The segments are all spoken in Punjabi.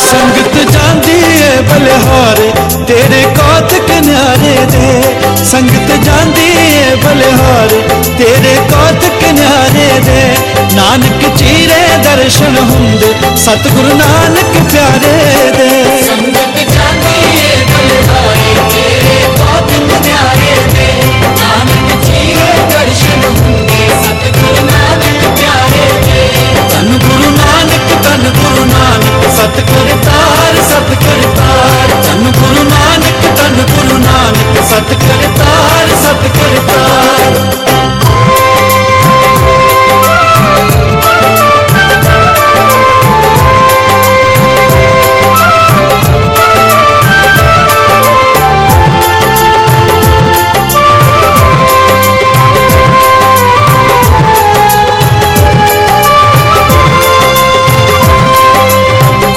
ਸੰਗਤ ਜਾਂਦੀ ਬਲਿਹਾਰੇ, ਤੇਰੇ ਕੋਤ ਕਿਨਾਰੇ ਦੇ ਸੰਗਤ ਜਾਂਦੀ ਬਲਿਹਾਰੇ, ਤੇਰੇ ਕੋਤ ਕਿਨਾਰੇ ਦੇ ਨਾਨਕ ਚੀਰੇ ਦਰਸ਼ਨ ਹੁੰਦੇ, ਸਤਿਗੁਰੂ ਨਾਨਕ ਪਿਆਰੇ।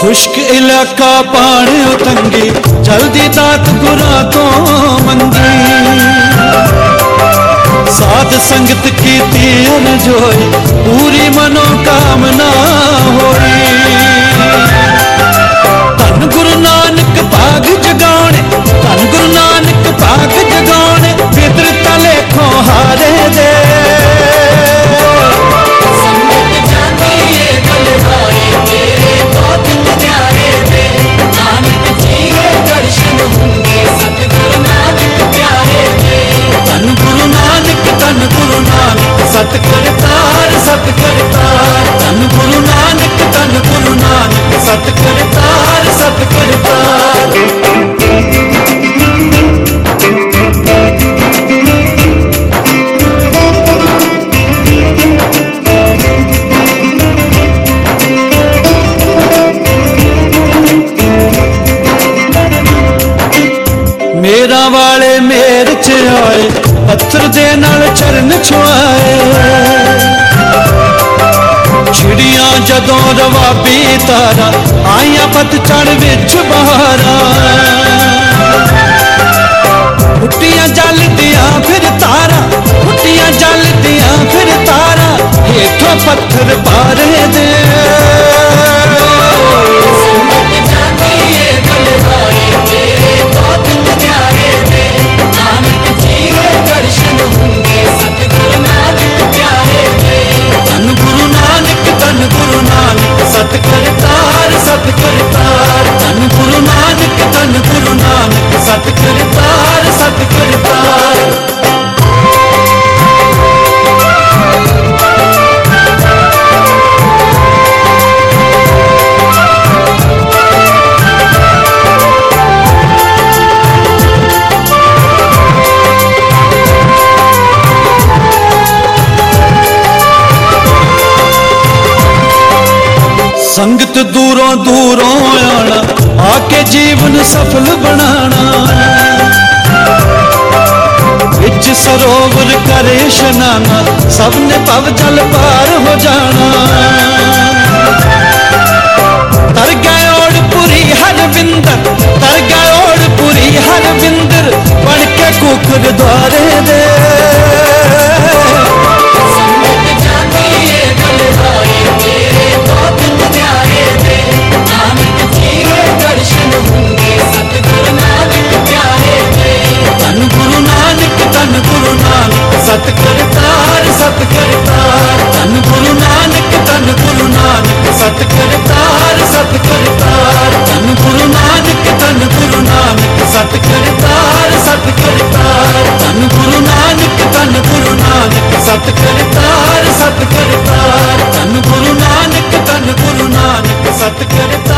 खुश्क इलाका पानी तंगी जल्दी दात गुरा तो मंगी। साध संगत की तीन जोई, पूरी मनोकामना होई। ਤੇਰਾ ਵਾਲੇ ਮੇਰ ਚ ਆਏ, ਪੱਥਰ ਦੇ ਨਾਲ ਚਰਨ ਛੁਆਏ। ਛਿੜੀਆਂ ਜਦੋਂ ਰਵਾਬੀ ਤਾਰਾ ਆਇਆ ਪਤਝੜ ਵਿੱਚ ਬਹਾਰਾਂ। ਦੂਰੋਂ ਦੂਰੋਂ ਆਣਾ, ਆ ਕੇ ਜੀਵਨ ਸਫਲ ਬਣਾਣਾ। ਵਿੱਚ ਸਰੋਵਰ ਕਰੇ ਸ਼ਨਾਨਾ, ਸਭ ਨੇ ਪਵ ਜਲ ਪਾਰ ਹੋ ਜਾਣਾ। பார்த்து கிடைத்த